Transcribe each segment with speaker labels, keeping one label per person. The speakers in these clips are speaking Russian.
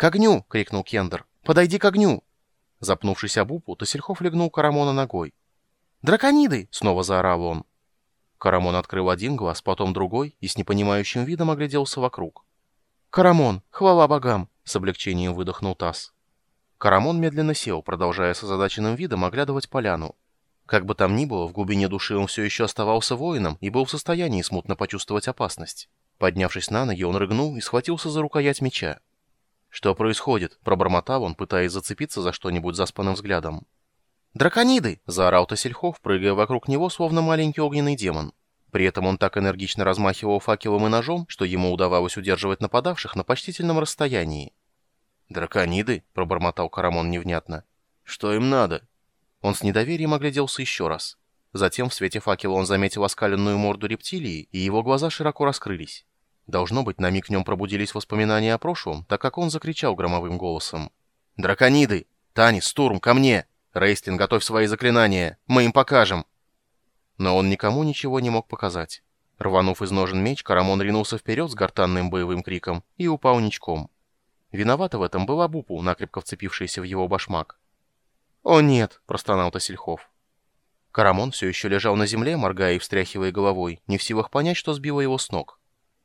Speaker 1: «К огню!» — крикнул Кендер. «Подойди к огню!» Запнувшись об упу, Тосельхов легнул Карамона ногой. «Дракониды!» — снова заорал он. Карамон открыл один глаз, потом другой и с непонимающим видом огляделся вокруг. «Карамон, хвала богам!» — с облегчением выдохнул Тасс. Карамон медленно сел, продолжая с озадаченным видом оглядывать поляну. Как бы там ни было, в глубине души он все еще оставался воином и был в состоянии смутно почувствовать опасность. Поднявшись на ноги, он рыгнул и схватился за рукоять меча. «Что происходит?» — пробормотал он, пытаясь зацепиться за что-нибудь заспанным взглядом. «Дракониды!» — заорал Тосельхов, прыгая вокруг него, словно маленький огненный демон. При этом он так энергично размахивал факелом и ножом, что ему удавалось удерживать нападавших на почтительном расстоянии. «Дракониды?» — пробормотал Карамон невнятно. «Что им надо?» Он с недоверием огляделся еще раз. Затем в свете факела он заметил оскаленную морду рептилии, и его глаза широко раскрылись. Должно быть, на миг в нем пробудились воспоминания о прошлом, так как он закричал громовым голосом. «Дракониды! Танис, Стурм, ко мне! Рейстлин, готовь свои заклинания! Мы им покажем!» Но он никому ничего не мог показать. Рванув из ножен меч, Карамон ринулся вперед с гортанным боевым криком и упал ничком. Виновата в этом была Бупу, накрепко вцепившаяся в его башмак. «О нет!» — простонал Тосельхов. Карамон все еще лежал на земле, моргая и встряхивая головой, не в силах понять, что сбило его с ног.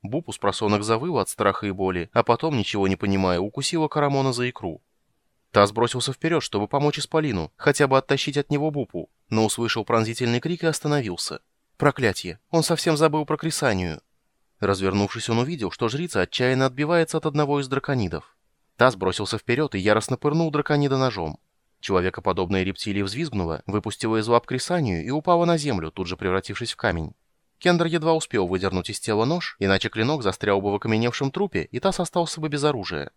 Speaker 1: Бупу с просонок завыла от страха и боли, а потом, ничего не понимая, укусила Карамона за икру. Таз бросился вперед, чтобы помочь Исполину, хотя бы оттащить от него Бупу, но услышал пронзительный крик и остановился. Проклятье! Он совсем забыл про Крисанию. Развернувшись, он увидел, что жрица отчаянно отбивается от одного из драконидов. Таз бросился вперед и яростно пырнул драконида ножом. Человекоподобная рептилия взвизгнула, выпустила из лап Крисанию и упала на землю, тут же превратившись в камень. Кендер едва успел выдернуть из тела нож, иначе клинок застрял бы в окаменевшем трупе, и Таз остался бы без оружия.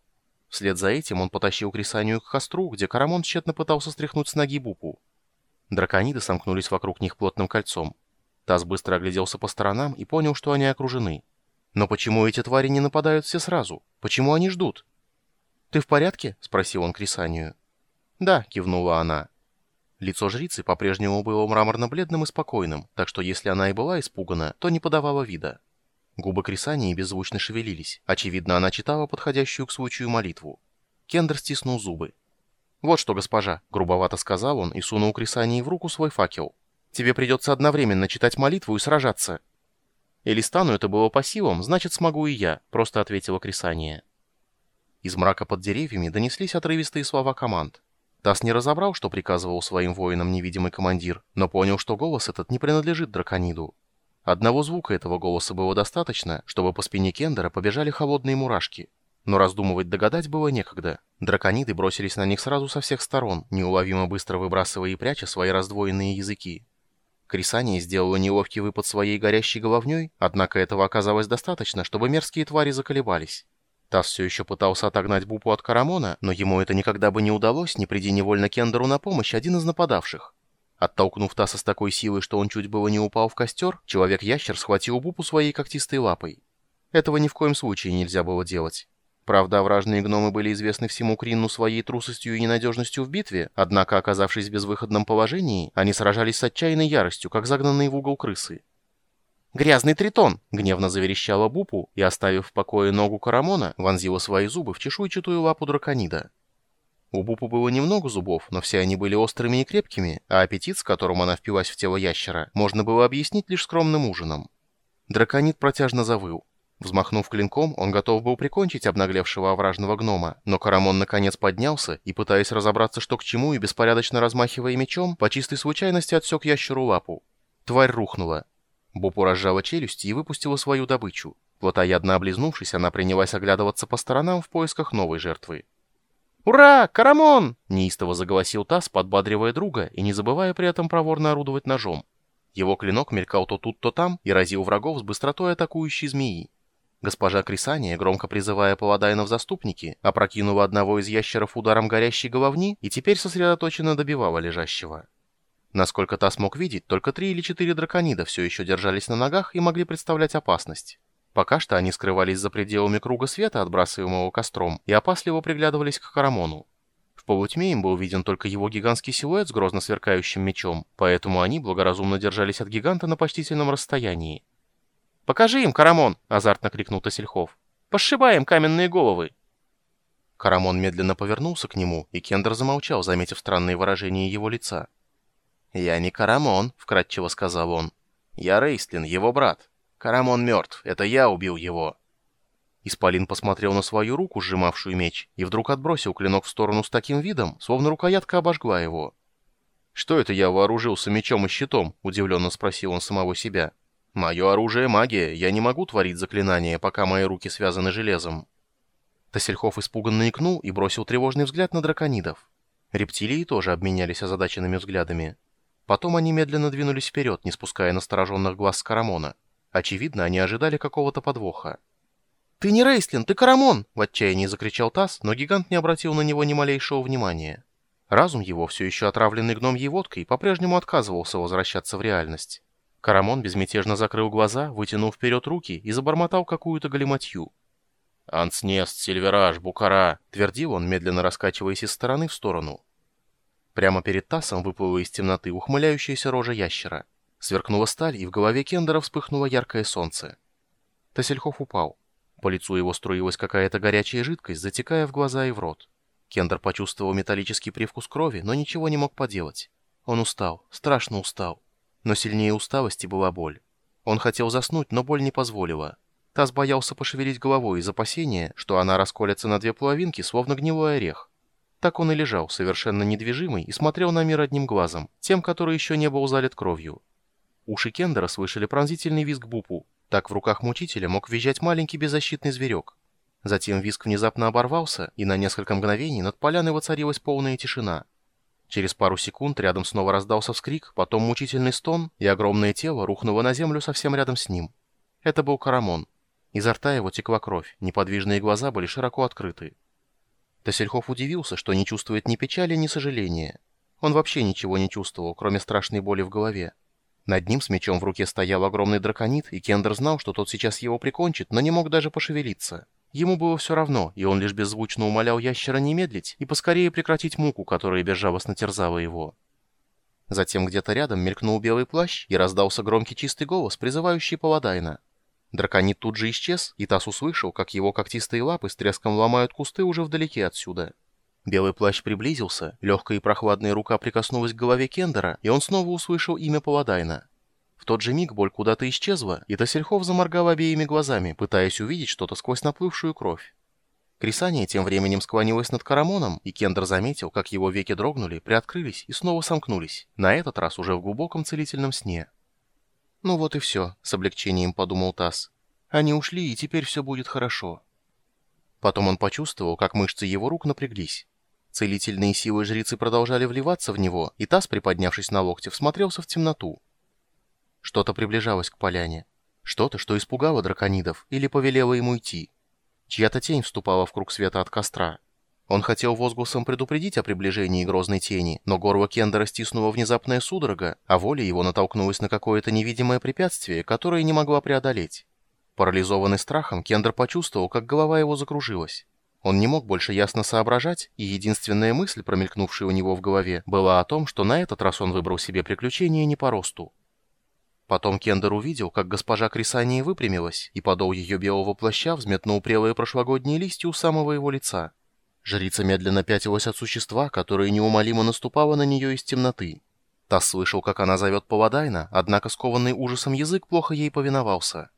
Speaker 1: Вслед за этим он потащил Крисанию к костру, где Карамон тщетно пытался стряхнуть с ноги Бупу. Дракониды сомкнулись вокруг них плотным кольцом. Таз быстро огляделся по сторонам и понял, что они окружены. Но почему эти твари не нападают все сразу? Почему они ждут? «Ты в порядке?» — спросил он Крисанию. «Да», — кивнула она. Лицо жрицы по-прежнему было мраморно-бледным и спокойным, так что если она и была испугана, то не подавала вида. Губы Крисании беззвучно шевелились. Очевидно, она читала подходящую к случаю молитву. Кендер стиснул зубы. «Вот что, госпожа», — грубовато сказал он и сунул Крисании в руку свой факел. «Тебе придется одновременно читать молитву и сражаться». «Элистану это было по силам, значит, смогу и я», — просто ответила Крисания. Из мрака под деревьями донеслись отрывистые слова команд. Тасс не разобрал, что приказывал своим воинам невидимый командир, но понял, что голос этот не принадлежит дракониду. Одного звука этого голоса было достаточно, чтобы по спине Кендера побежали холодные мурашки. Но раздумывать догадать было некогда. Дракониды бросились на них сразу со всех сторон, неуловимо быстро выбрасывая и пряча свои раздвоенные языки. Крисания сделала неловкий выпад своей горящей головней, однако этого оказалось достаточно, чтобы мерзкие твари заколебались. Тасс все еще пытался отогнать Бупу от Карамона, но ему это никогда бы не удалось, не приди невольно Кендеру на помощь один из нападавших. Оттолкнув Таса с такой силой, что он чуть было не упал в костер, человек-ящер схватил Бупу своей когтистой лапой. Этого ни в коем случае нельзя было делать. Правда, вражные гномы были известны всему Кринну своей трусостью и ненадежностью в битве, однако, оказавшись в безвыходном положении, они сражались с отчаянной яростью, как загнанные в угол крысы. «Грязный тритон!» — гневно заверещала Бупу и, оставив в покое ногу Карамона, вонзила свои зубы в чешуйчатую лапу драконида. У Бупу было немного зубов, но все они были острыми и крепкими, а аппетит, с которым она впилась в тело ящера, можно было объяснить лишь скромным ужином. Драконит протяжно завыл. Взмахнув клинком, он готов был прикончить обнаглевшего овражного гнома, но Карамон наконец поднялся и, пытаясь разобраться, что к чему, и беспорядочно размахивая мечом, по чистой случайности отсек ящеру лапу. Тварь рухнула. Бупу разжала челюсти и выпустила свою добычу. Плотоядно облизнувшись, она принялась оглядываться по сторонам в поисках новой жертвы. «Ура! Карамон!» — неистово заголосил Тасс, подбадривая друга и не забывая при этом проворно орудовать ножом. Его клинок мелькал то тут, то там и разил врагов с быстротой атакующей змеи. Госпожа Крисания, громко призывая паладайна в заступники, опрокинула одного из ящеров ударом горящей головни и теперь сосредоточенно добивала лежащего. Насколько Тасс мог видеть, только три или четыре драконида все еще держались на ногах и могли представлять опасность. Пока что они скрывались за пределами круга света, отбрасываемого костром, и опасливо приглядывались к Карамону. В полутьме им был виден только его гигантский силуэт с грозно сверкающим мечом, поэтому они благоразумно держались от гиганта на почтительном расстоянии. «Покажи им, Карамон!» — азартно крикнул Тосельхов. «Пошибаем каменные головы!» Карамон медленно повернулся к нему, и Кендер замолчал, заметив странные выражения его лица. «Я не Карамон», — вкратчиво сказал он. «Я Рейстлин, его брат. Карамон мертв, это я убил его». Исполин посмотрел на свою руку, сжимавшую меч, и вдруг отбросил клинок в сторону с таким видом, словно рукоятка обожгла его. «Что это я вооружился мечом и щитом?» — удивленно спросил он самого себя. «Мое оружие — магия, я не могу творить заклинания, пока мои руки связаны железом». Тасельхов испуганно икнул и бросил тревожный взгляд на драконидов. Рептилии тоже обменялись озадаченными взглядами. Потом они медленно двинулись вперед, не спуская настороженных глаз с Карамона. Очевидно, они ожидали какого-то подвоха. «Ты не Рейслин, ты Карамон!» — в отчаянии закричал Тасс, но гигант не обратил на него ни малейшего внимания. Разум его, все еще отравленный гномьей водкой, по-прежнему отказывался возвращаться в реальность. Карамон безмятежно закрыл глаза, вытянул вперед руки и забормотал какую-то галиматью. «Анснест, Сильвераж, Букара!» — твердил он, медленно раскачиваясь из стороны в сторону. Прямо перед Тасом выплыла из темноты ухмыляющаяся рожа ящера. Сверкнула сталь, и в голове Кендера вспыхнуло яркое солнце. Тасельхов упал. По лицу его струилась какая-то горячая жидкость, затекая в глаза и в рот. Кендер почувствовал металлический привкус крови, но ничего не мог поделать. Он устал, страшно устал. Но сильнее усталости была боль. Он хотел заснуть, но боль не позволила. Таз боялся пошевелить головой из опасения, что она расколется на две половинки, словно гнилой орех. Так он и лежал, совершенно недвижимый, и смотрел на мир одним глазом, тем, который еще не был залит кровью. Уши Кендера слышали пронзительный визг Бупу. Так в руках мучителя мог визжать маленький беззащитный зверек. Затем визг внезапно оборвался, и на несколько мгновений над поляной воцарилась полная тишина. Через пару секунд рядом снова раздался вскрик, потом мучительный стон, и огромное тело рухнуло на землю совсем рядом с ним. Это был Карамон. Изо рта его текла кровь, неподвижные глаза были широко открыты. Тасельхов удивился, что не чувствует ни печали, ни сожаления. Он вообще ничего не чувствовал, кроме страшной боли в голове. Над ним с мечом в руке стоял огромный драконит, и Кендер знал, что тот сейчас его прикончит, но не мог даже пошевелиться. Ему было все равно, и он лишь беззвучно умолял ящера не медлить и поскорее прекратить муку, которая безжалостно терзала его. Затем где-то рядом мелькнул белый плащ, и раздался громкий чистый голос, призывающий Паладайна. Драконит тут же исчез, и Тасс услышал, как его когтистые лапы с треском ломают кусты уже вдалеке отсюда. Белый плащ приблизился, легкая и прохладная рука прикоснулась к голове Кендера, и он снова услышал имя Паладайна. В тот же миг боль куда-то исчезла, и Тассельхов заморгал обеими глазами, пытаясь увидеть что-то сквозь наплывшую кровь. Крисания тем временем склонилась над Карамоном, и Кендер заметил, как его веки дрогнули, приоткрылись и снова сомкнулись, на этот раз уже в глубоком целительном сне. «Ну вот и все», — с облегчением подумал Тасс. «Они ушли, и теперь все будет хорошо». Потом он почувствовал, как мышцы его рук напряглись. Целительные силы жрицы продолжали вливаться в него, и Тасс, приподнявшись на локте, всмотрелся в темноту. Что-то приближалось к поляне. Что-то, что испугало драконидов или повелело ему идти. Чья-то тень вступала в круг света от костра. Он хотел возгласом предупредить о приближении грозной тени, но горло Кендера стиснула внезапная судорога, а воля его натолкнулась на какое-то невидимое препятствие, которое не могла преодолеть. Парализованный страхом, Кендер почувствовал, как голова его закружилась. Он не мог больше ясно соображать, и единственная мысль, промелькнувшая у него в голове, была о том, что на этот раз он выбрал себе приключение не по росту. Потом Кендер увидел, как госпожа Крисания выпрямилась, и подол ее белого плаща взметнул прелые прошлогодние листья у самого его лица. Жрица медленно пятилась от существа, которое неумолимо наступало на нее из темноты. Тасс слышал, как она зовет Паладайна, однако скованный ужасом язык плохо ей повиновался.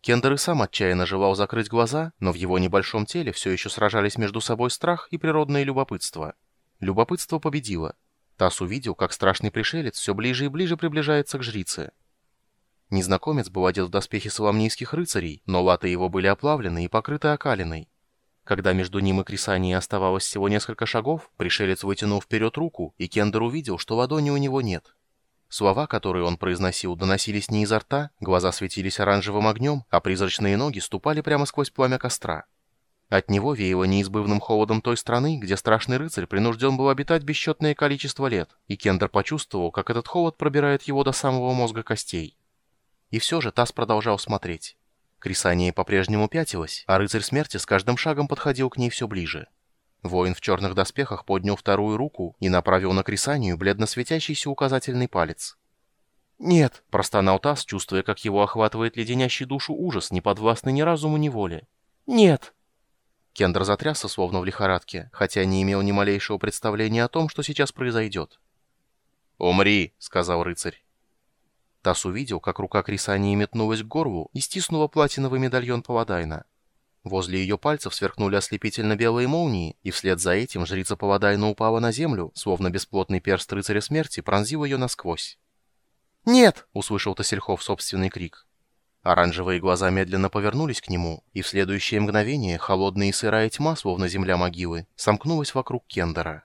Speaker 1: Кендер и сам отчаянно желал закрыть глаза, но в его небольшом теле все еще сражались между собой страх и природное любопытство. Любопытство победило. Тасс увидел, как страшный пришелец все ближе и ближе приближается к жрице. Незнакомец был одет в доспехи соломнийских рыцарей, но латы его были оплавлены и покрыты окалиной. Когда между ним и Крисанией оставалось всего несколько шагов, пришелец вытянул вперед руку, и Кендер увидел, что ладони у него нет. Слова, которые он произносил, доносились не изо рта, глаза светились оранжевым огнем, а призрачные ноги ступали прямо сквозь пламя костра. От него веяло неизбывным холодом той страны, где страшный рыцарь принужден был обитать бесчетное количество лет, и Кендер почувствовал, как этот холод пробирает его до самого мозга костей. И все же Тасс продолжал смотреть. Крисания по-прежнему пятилась, а рыцарь смерти с каждым шагом подходил к ней все ближе. Воин в черных доспехах поднял вторую руку и направил на Крисанию бледно светящийся указательный палец. «Нет!» – простонал Тасс, чувствуя, как его охватывает леденящий душу ужас, не подвластный ни разуму, ни воле. «Нет!» Кендер затрясся, словно в лихорадке, хотя не имел ни малейшего представления о том, что сейчас произойдет. «Умри!» — сказал рыцарь. Тасс увидел, как рука Крисании метнулась к горлу и стиснула платиновый медальон Паладайна. Возле ее пальцев сверкнули ослепительно белые молнии, и вслед за этим жрица Паладайна упала на землю, словно бесплотный перст рыцаря смерти пронзил ее насквозь. «Нет!» — услышал Тасельхов собственный крик. Оранжевые глаза медленно повернулись к нему, и в следующее мгновение холодная и сырая тьма, словно земля могилы, сомкнулась вокруг Кендера.